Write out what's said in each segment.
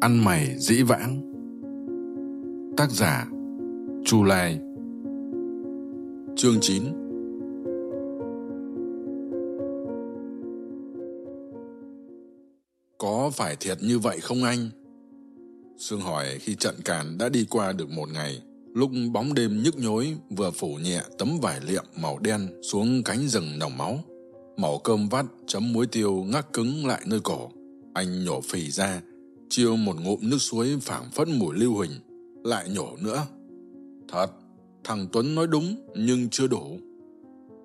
ăn mày dĩ vãng. Tác giả, chu lai. Chương 9 có phải thiệt như vậy không anh? Sương hỏi khi trận càn đã đi qua được một ngày, lúc bóng đêm nhức nhối vừa phủ nhẹ tấm vải liệm màu đen xuống cánh rừng nồng máu. Màu cơm vắt chấm muối tiêu ngắc cứng lại nơi cổ. Anh nhổ phì ra chiêu một ngụm nước suối phảng phất mùi lưu huỳnh, lại nhổ nữa. Thật, thằng tuấn nói đúng nhưng chưa đủ.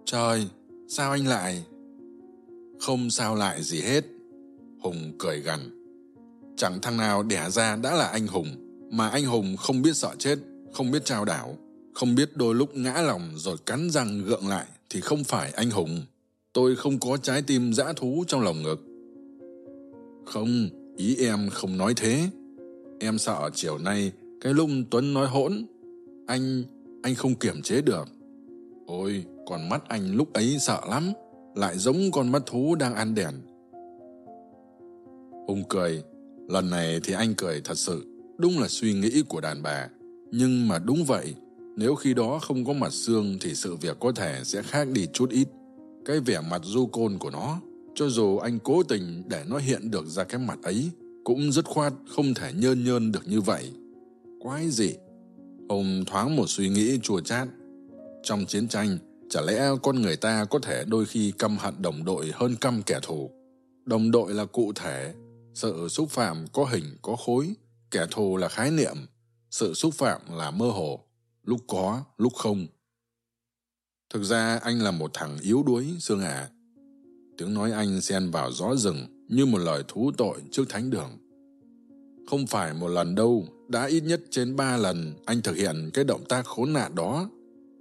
Trời, sao anh lại? Không sao lại gì hết. Hùng cười gằn. Chẳng thằng nào đẻ ra đã là anh hùng, mà anh hùng không biết sợ chết, không biết trao đảo, không biết đôi lúc ngã lòng rồi cắn răng gượng lại thì không phải anh hùng. Tôi không có trái tim dã thú trong lòng ngực. Không ý em không nói thế. Em sợ chiều nay cái lúc tuấn nói hỗn, anh anh không kiểm chế được. Ôi, con mắt anh lúc ấy sợ lắm, lại giống con mắt thú đang ăn đèn. Hùng cười, lần này thì anh cười thật sự, đúng là suy nghĩ của đàn bà. Nhưng mà đúng vậy, nếu khi đó không có mặt xương thì sự việc có thể sẽ khác đi chút ít. Cái vẻ mặt du côn của nó cho dù anh cố tình để nó hiện được ra cái mặt ấy, cũng dứt khoát không thể nhơn nhơn được như vậy. Quái gì? Ông thoáng một suy nghĩ chua chát. Trong chiến tranh, chả lẽ con người ta có thể đôi khi căm hận đồng đội hơn căm kẻ thù? Đồng đội là cụ thể, sự xúc phạm có hình, có khối, kẻ thù là khái niệm, sự xúc phạm là mơ hồ, lúc có, lúc không. Thực ra anh là một thằng yếu đuối, sương à tiếng nói anh xen vào gió rừng như một lời thú tội trước thánh đường. Không phải một lần đâu, đã ít nhất trên ba lần anh thực hiện cái động tác khốn nạn đó.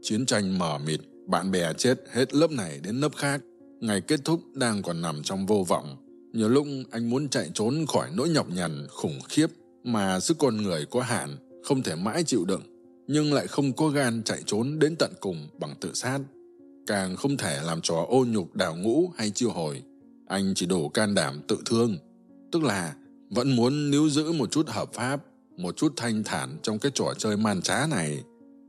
Chiến tranh mờ mịt, bạn bè chết hết lớp này đến lớp khác. Ngày kết thúc đang còn nằm trong vô vọng. Nhiều lúc anh muốn chạy trốn khỏi nỗi nhọc nhằn, khủng khiếp mà sức con người có hạn, không thể mãi chịu đựng, nhưng lại không có gan chạy trốn đến tận cùng bằng tự sát càng không thể làm trò ô nhục đào ngũ hay chiêu hồi. Anh chỉ đủ can đảm tự thương. Tức là vẫn muốn níu giữ một chút hợp pháp, một chút thanh thản trong cái trò chơi man trá này.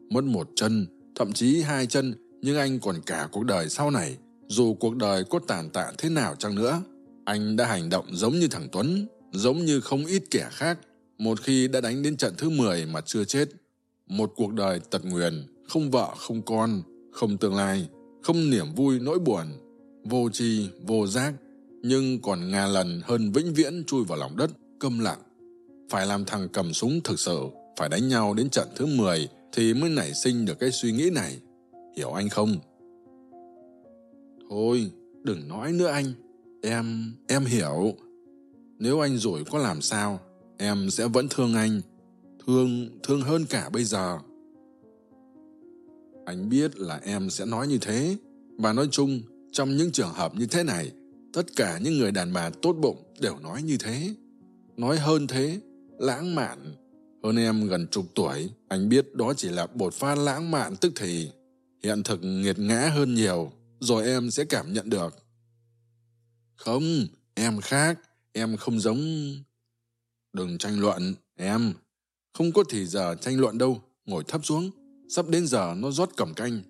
Mất một chân, thậm chí hai chân, nhưng anh còn cả cuộc đời sau này. Dù cuộc đời có tàn tạ thế nào chăng nữa, anh đã hành động giống như thằng tuấn, giống như không ít kẻ khác. Một khi đã đánh đến trận thứ mười mà chưa chết, một cuộc đời tật nguyền, không vợ, không con, không tương lai không niềm vui nỗi buồn, vô tri, vô giác, nhưng còn ngà lần hơn vĩnh viễn chui vào lòng đất, câm lặng. Phải làm thằng cầm súng thực sự, phải đánh nhau đến trận thứ mười thì mới nảy sinh được cái suy nghĩ này. Hiểu anh không? Thôi, đừng nói nữa anh. Em em hiểu. Nếu anh rồi có làm sao, em sẽ vẫn thương anh. Thương thương hơn cả bây giờ anh biết là em sẽ nói như thế. Và nói chung, trong những trường hợp như thế này, tất cả những người đàn bà tốt bụng đều nói như thế. Nói hơn thế, lãng mạn. Hơn em gần chục tuổi, anh biết đó chỉ là bột pha lãng mạn tức thì. Hiện thực nghiệt ngã hơn nhiều, rồi em sẽ cảm nhận được. Không, em khác. Em không giống. Đừng tranh luận, em. Không có thì giờ tranh luận đâu. Ngồi thấp xuống sắp đến giờ nó rót cầm canh.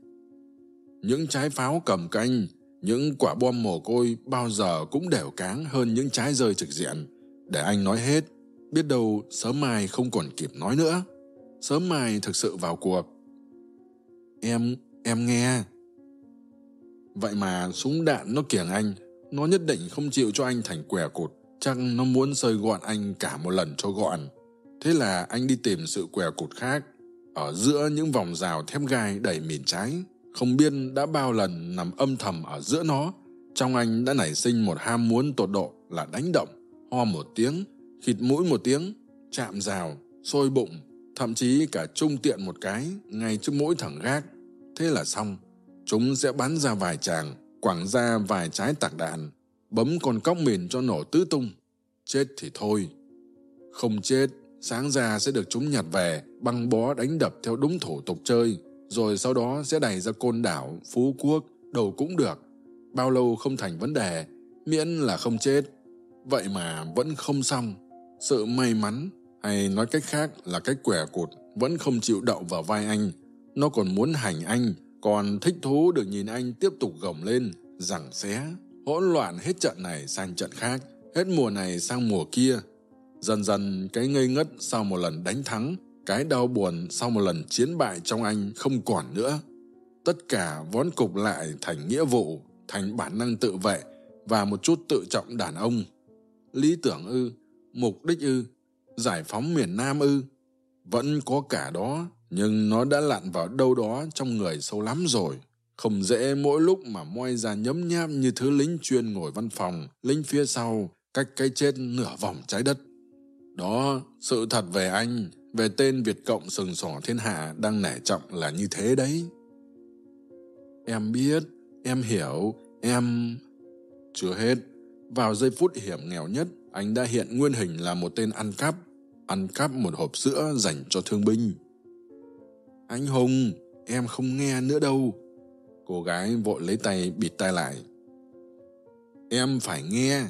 Những trái pháo cầm canh, những quả bom mồ côi bao giờ cũng đều cáng hơn những trái rơi trực diện. Để anh nói hết, biết đâu sớm mai không còn kịp nói nữa. Sớm mai thực sự vào cuộc. Em em nghe. Vậy mà súng đạn nó kiềng anh, nó nhất định không chịu cho anh thành quẻ cụt. Chắc nó muốn sơi gọn anh cả một lần cho gọn. Thế là anh đi tìm sự quẻ cụt khác ở giữa những vòng rào thép gai đầy mìn trái, không biết đã bao lần nằm âm thầm ở giữa nó. Trong anh đã nảy sinh một ham muốn tột độ là đánh động, ho một tiếng, khịt mũi một tiếng, chạm rào, sôi bụng, thậm chí cả trung tiện một cái ngay trước mỗi thằng gác. Thế là xong, chúng sẽ bắn ra vài tràng, quẳng ra vài trái tạc đạn, bấm con cóc mìn cho nổ tứ tung. Chết thì thôi. Không chết sáng ra sẽ được chúng nhặt về băng bó đánh đập theo đúng thủ tục chơi rồi sau đó sẽ đẩy ra côn đảo phú quốc đầu cũng được bao lâu không thành vấn đề miễn là không chết vậy mà vẫn không xong Sự may mắn, hay nói cách khác là cái quẻ cụt vẫn không chịu đậu vào vai anh. Nó còn muốn hành anh, còn thích thú được nhìn anh tiếp tục gồng lên, rằng xé, hỗn loạn hết trận này sang trận khác, hết mùa này sang mùa kia. Dần dần cái ngây ngất sau một lần đánh thắng, cái đau buồn sau một lần chiến bại trong anh không còn nữa. Tất cả vón cục lại thành nghĩa vụ, thành bản năng tự vệ và một chút tự trọng đàn ông. Lý tưởng ư, mục đích ư, giải phóng miền Nam ư. Vẫn có cả đó, nhưng nó đã lặn vào đâu đó trong người sâu lắm rồi. Không dễ mỗi lúc mà moi ra nhấm nháp như thứ lính chuyên ngồi văn phòng, lính phía sau, cách cái chết nửa vòng trái đất. Đó, sự thật về anh, về tên Việt Cộng sừng sỏ thiên hạ đang nể trọng là như thế đấy. Em biết, em hiểu, em... Chưa hết, vào giây phút hiểm nghèo nhất, anh đã hiện nguyên hình là một tên ăn cắp, ăn cắp một hộp sữa dành cho thương binh. Anh Hùng, em không nghe nữa đâu. Cô gái vội lấy tay bịt tai lại. Em phải nghe,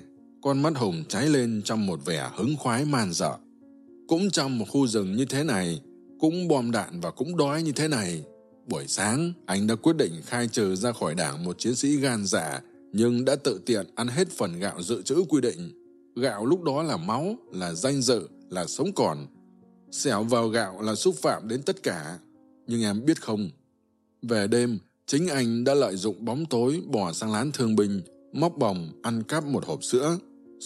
con mắt Hùng cháy lên trong một vẻ hứng khoái man dợ. Cũng trong một khu rừng như thế này, cũng bom đạn và cũng đói như thế này. Buổi sáng, anh đã quyết định khai trừ ra khỏi đảng một chiến sĩ gan dạ, nhưng đã tự tiện ăn hết phần gạo dự trữ quy định. Gạo lúc đó là máu, là danh dự, là sống còn. Xẻo vào gạo là xúc phạm đến tất cả. Nhưng em biết không, về đêm, chính anh đã lợi dụng bóng tối bỏ sang lán thương binh, móc bồng ăn cắp một hộp sữa.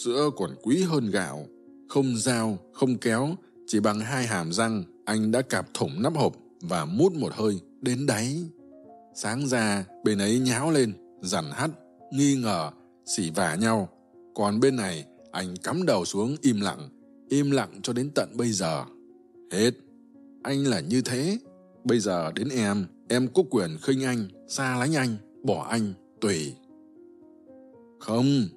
Sữa còn quý hơn gạo. Không dao, không kéo, chỉ bằng hai hàm răng, anh đã cạp thủng nắp hộp và mút một hơi đến đáy. Sáng ra, bên ấy nháo lên, dằn hắt, nghi ngờ, xỉ vả nhau. Còn bên này, anh cắm đầu xuống im lặng, im lặng cho đến tận bây giờ. Hết. Anh là như thế. Bây giờ đến em, em có quyền khinh anh, xa lánh anh, bỏ anh, tùy. Không.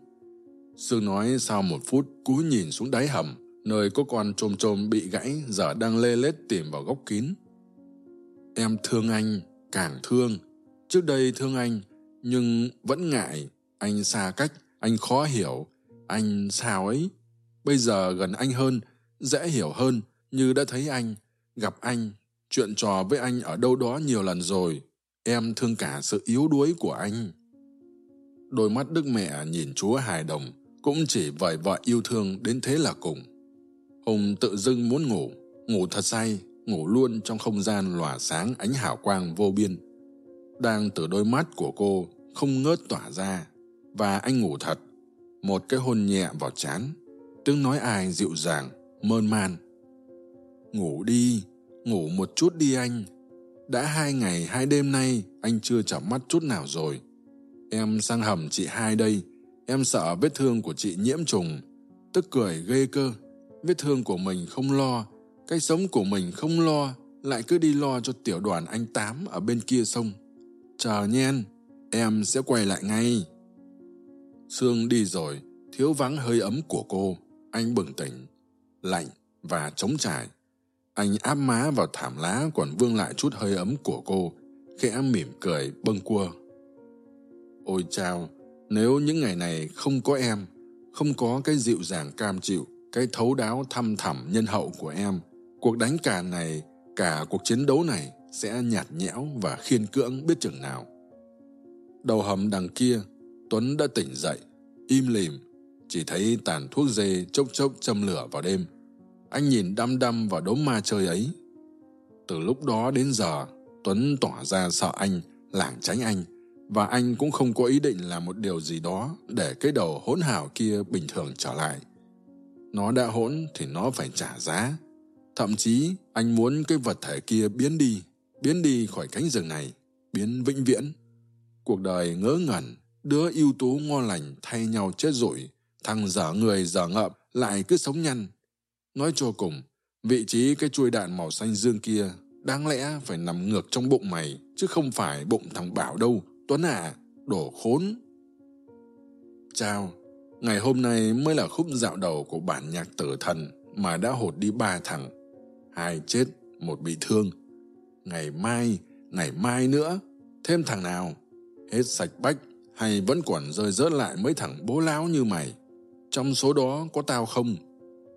Sương nói sau một phút cúi nhìn xuống đáy hầm, nơi có con trôm trôm bị gãy giờ đang lê lết tìm vào góc kín. Em thương anh, càng thương. Trước đây thương anh, nhưng vẫn ngại. Anh xa cách, anh khó hiểu. Anh sao ấy? Bây giờ gần anh hơn, dễ hiểu hơn, như đã thấy anh, gặp anh, chuyện trò với anh ở đâu đó nhiều lần rồi. Em thương cả sự yếu đuối của anh. Đôi mắt đức mẹ nhìn chúa hài đồng, cũng chỉ vời vợ yêu thương đến thế là cùng. Hùng tự dưng muốn ngủ, ngủ thật say, ngủ luôn trong không gian lòa sáng ánh hào quang vô biên. Đang từ đôi mắt của cô không ngớt tỏa ra, và anh ngủ thật. Một cái hôn nhẹ vào chán, tiếng nói ai dịu dàng, mơn man. Ngủ đi, ngủ một chút đi anh. Đã hai ngày hai đêm nay anh chưa chợp mắt chút nào rồi. Em sang hầm chị hai đây, em sợ vết thương của chị nhiễm trùng. Tức cười ghê cơ, vết thương của mình không lo, cái sống của mình không lo, lại cứ đi lo cho tiểu đoàn anh Tám ở bên kia sông. Chờ nhen, em sẽ quay lại ngay. Sương đi rồi, thiếu vắng hơi ấm của cô, anh bừng tỉnh, lạnh và trống trải. Anh áp má vào thảm lá còn vương lại chút hơi ấm của cô, khẽ mỉm cười bâng quơ. Ôi chao, nếu những ngày này không có em, không có cái dịu dàng cam chịu, cái thấu đáo thăm thẳm nhân hậu của em, cuộc đánh cả này, cả cuộc chiến đấu này sẽ nhạt nhẽo và khiên cưỡng biết chừng nào. Đầu hầm đằng kia, Tuấn đã tỉnh dậy, im lìm, chỉ thấy tàn thuốc dê chốc chốc châm lửa vào đêm. Anh nhìn đăm đăm vào đốm ma chơi ấy. Từ lúc đó đến giờ, Tuấn tỏ ra sợ anh, lảng tránh anh, và anh cũng không có ý định làm một điều gì đó để cái đầu hỗn hào kia bình thường trở lại. Nó đã hỗn thì nó phải trả giá. Thậm chí anh muốn cái vật thể kia biến đi, biến đi khỏi cánh rừng này, biến vĩnh viễn. Cuộc đời ngớ ngẩn, đứa ưu tú ngon lành thay nhau chết rủi, thằng dở người dở ngợm lại cứ sống nhăn. Nói cho cùng, vị trí cái chuôi đạn màu xanh dương kia đáng lẽ phải nằm ngược trong bụng mày, chứ không phải bụng thằng Bảo đâu, Tuấn à, đổ khốn. Chào, ngày hôm nay mới là khúc dạo đầu của bản nhạc tử thần mà đã hột đi ba thằng. Hai chết, một bị thương. Ngày mai, ngày mai nữa, thêm thằng nào? Hết sạch bách hay vẫn còn rơi rớt lại mấy thằng bố láo như mày? Trong số đó có tao không?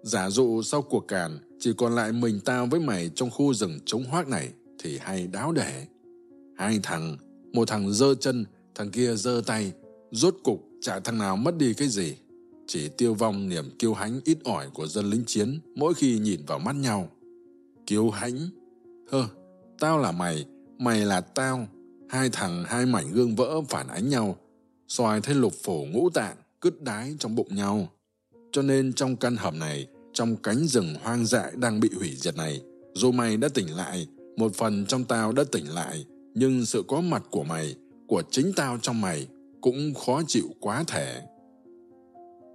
Giả dụ sau cuộc càn, chỉ còn lại mình tao với mày trong khu rừng trống hoác này, thì hay đáo để. Hai thằng, một thằng dơ chân, thằng kia dơ tay, rốt cục chả thằng nào mất đi cái gì. Chỉ tiêu vong niềm kiêu hãnh ít ỏi của dân lính chiến mỗi khi nhìn vào mắt nhau. Kiêu hãnh? Hơ, tao là mày, mày là tao. Hai thằng hai mảnh gương vỡ phản ánh nhau, xoài thấy lục phổ ngũ tạng, cứt đái trong bụng nhau. Cho nên trong căn hầm này, trong cánh rừng hoang dại đang bị hủy diệt này, dù mày đã tỉnh lại, một phần trong tao đã tỉnh lại, nhưng sự có mặt của mày, của chính tao trong mày, cũng khó chịu quá thể.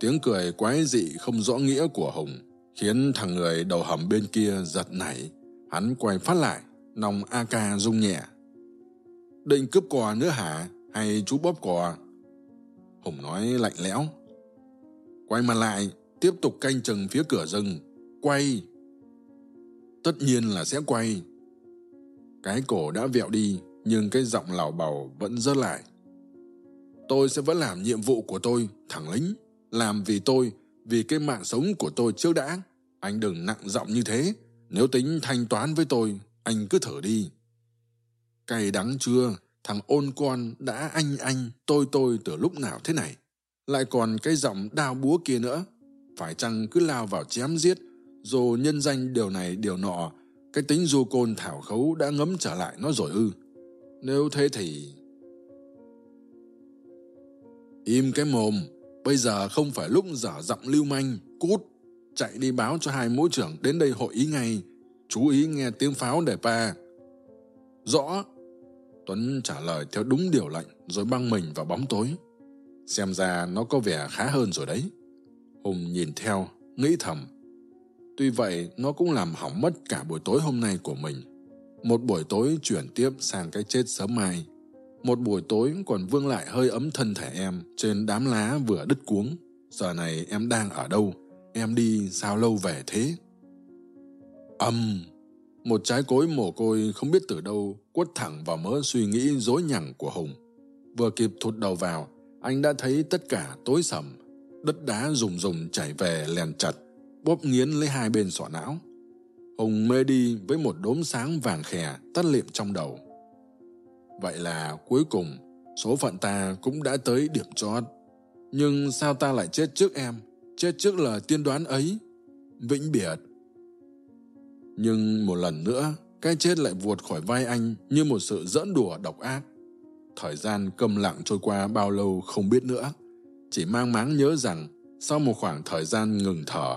Tiếng cười quái dị không rõ nghĩa của Hùng, khiến thằng người đầu hầm bên kia giật nảy. Hắn quay phát lại, nòng AK rung nhẹ. Định cướp cò nữa hả? Hay chú bóp cò? Hùng nói lạnh lẽo. Quay mặt lại, tiếp tục canh chừng phía cửa rừng. Quay! Tất nhiên là sẽ quay. Cái cổ đã vẹo đi, nhưng cái giọng lảo bào vẫn rớt lại. Tôi sẽ vẫn làm nhiệm vụ của tôi, thằng lính. Làm vì tôi, vì cái mạng sống của tôi trước đã. Anh đừng nặng giọng như thế. Nếu tính thanh toán với tôi, anh cứ thở đi. Cay đắng chưa, thằng ôn con đã anh anh, tôi tôi từ lúc nào thế này. Lại còn cái giọng đao búa kia nữa. Phải chăng cứ lao vào chém giết, rồi nhân danh điều này điều nọ, cái tính du côn thảo khấu đã ngấm trở lại nó rồi ư. Nếu thế thì... Im cái mồm, bây giờ không phải lúc giả giọng lưu manh, cút. Chạy đi báo cho hai mũi trưởng đến đây hội ý ngay. Chú ý nghe tiếng pháo để pa. Rõ. Tuấn trả lời theo đúng điều lệnh rồi băng mình vào bóng tối. Xem ra nó có vẻ khá hơn rồi đấy. Hùng nhìn theo, nghĩ thầm. Tuy vậy, nó cũng làm hỏng mất cả buổi tối hôm nay của mình. Một buổi tối chuyển tiếp sang cái chết sớm mai. Một buổi tối còn vương lại hơi ấm thân thể em trên đám lá vừa đứt cuống. Giờ này em đang ở đâu? Em đi sao lâu về thế? Âm! Một trái cối mồ côi không biết từ đâu quất thẳng vào mớ suy nghĩ dối nhằng của Hùng. Vừa kịp thụt đầu vào, anh đã thấy tất cả tối sầm. Đất đá rùng rùng chảy về lèn chặt, bóp nghiến lấy hai bên sọ não ông mê đi với một đốm sáng vàng khè tắt liệm trong đầu. Vậy là cuối cùng, số phận ta cũng đã tới điểm chót. Nhưng sao ta lại chết trước em? Chết trước lời tiên đoán ấy? Vĩnh biệt. Nhưng một lần nữa, cái chết lại vuột khỏi vai anh như một sự dẫn đùa độc ác. Thời gian câm lặng trôi qua bao lâu không biết nữa. Chỉ mang máng nhớ rằng, sau một khoảng thời gian ngừng thở,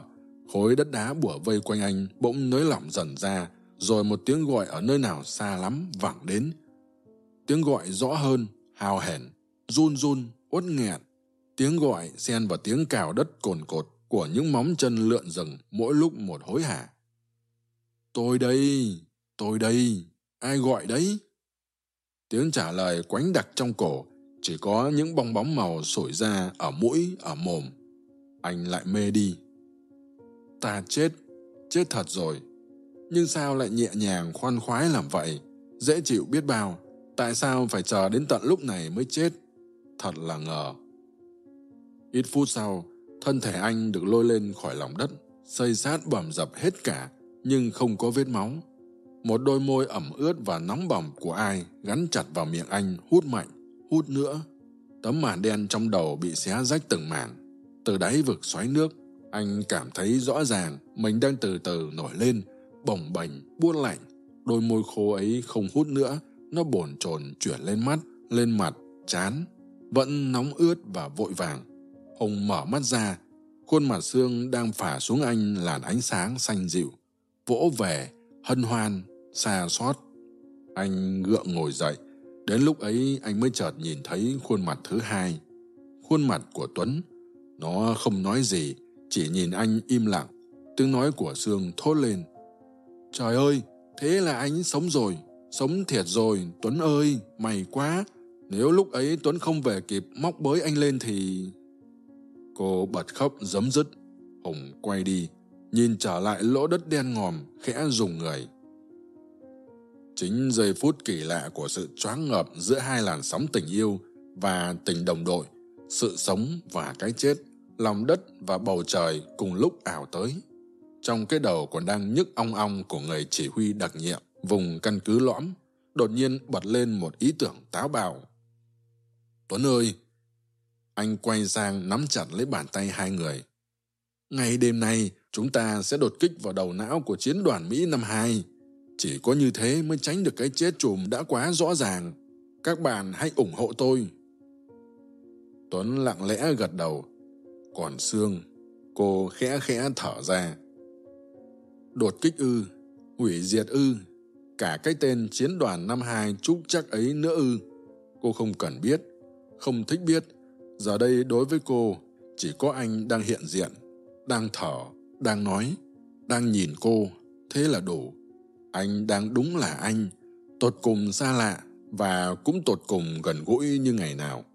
khối đất đá bủa vây quanh anh bỗng nới lỏng dần ra, rồi một tiếng gọi ở nơi nào xa lắm vẳng đến, tiếng gọi rõ hơn, hào hển, run run, uất nghẹn. Tiếng gọi xen vào tiếng cào đất cồn cột của những móng chân lượn rừng mỗi lúc một hối hả. Tôi đây, tôi đây, ai gọi đấy? Tiếng trả lời quánh đặc trong cổ, chỉ có những bong bóng màu sổi ra ở mũi, ở mồm. Anh lại mê đi. Ta chết, chết thật rồi. Nhưng sao lại nhẹ nhàng khoan khoái làm vậy? Dễ chịu biết bao. Tại sao phải chờ đến tận lúc này mới chết? Thật là ngờ. Ít phút sau, thân thể anh được lôi lên khỏi lòng đất, xây sát bầm dập hết cả, nhưng không có vết máu. Một đôi môi ẩm ướt và nóng bỏng của ai gắn chặt vào miệng anh hút mạnh, hút nữa. Tấm màn đen trong đầu bị xé rách từng mảng. Từ đáy vực xoáy nước, anh cảm thấy rõ ràng mình đang từ từ nổi lên, bồng bềnh, buốt lạnh. Đôi môi khô ấy không hút nữa, nó bồn chồn chuyển lên mắt, lên mặt, chán, vẫn nóng ướt và vội vàng. Hùng mở mắt ra, khuôn mặt xương đang phả xuống anh làn ánh sáng xanh dịu, vỗ về, hân hoan, xa xót. Anh gượng ngồi dậy, đến lúc ấy anh mới chợt nhìn thấy khuôn mặt thứ hai. Khuôn mặt của Tuấn, nó không nói gì, chỉ nhìn anh im lặng. Tiếng nói của Sương thốt lên. Trời ơi, thế là anh sống rồi. Sống thiệt rồi, Tuấn ơi, mày quá. Nếu lúc ấy Tuấn không về kịp móc bới anh lên thì... Cô bật khóc giấm dứt. Hùng quay đi, nhìn trở lại lỗ đất đen ngòm, khẽ dùng người. Chính giây phút kỳ lạ của sự choáng ngợp giữa hai làn sóng tình yêu và tình đồng đội, sự sống và cái chết, lòng đất và bầu trời cùng lúc ảo tới. trong cái đầu còn đang nhức ong ong của người chỉ huy đặc nhiệm vùng căn cứ lõm, đột nhiên bật lên một ý tưởng táo bạo. Tuấn ơi! Anh quay sang nắm chặt lấy bàn tay hai người. Ngày đêm nay, chúng ta sẽ đột kích vào đầu não của chiến đoàn Mỹ năm 2. Chỉ có như thế mới tránh được cái chết chùm đã quá rõ ràng. Các bạn hãy ủng hộ tôi. Tuấn lặng lẽ gật đầu. Còn xương cô khẽ khẽ thở ra. Đột kích ư, hủy diệt ư, cả cái tên chiến đoàn năm hai trúc chắc ấy nữa ư. Cô không cần biết, không thích biết. Giờ đây đối với cô, chỉ có anh đang hiện diện, đang thở, đang nói, đang nhìn cô, thế là đủ. Anh đang đúng là anh, tột cùng xa lạ và cũng tột cùng gần gũi như ngày nào.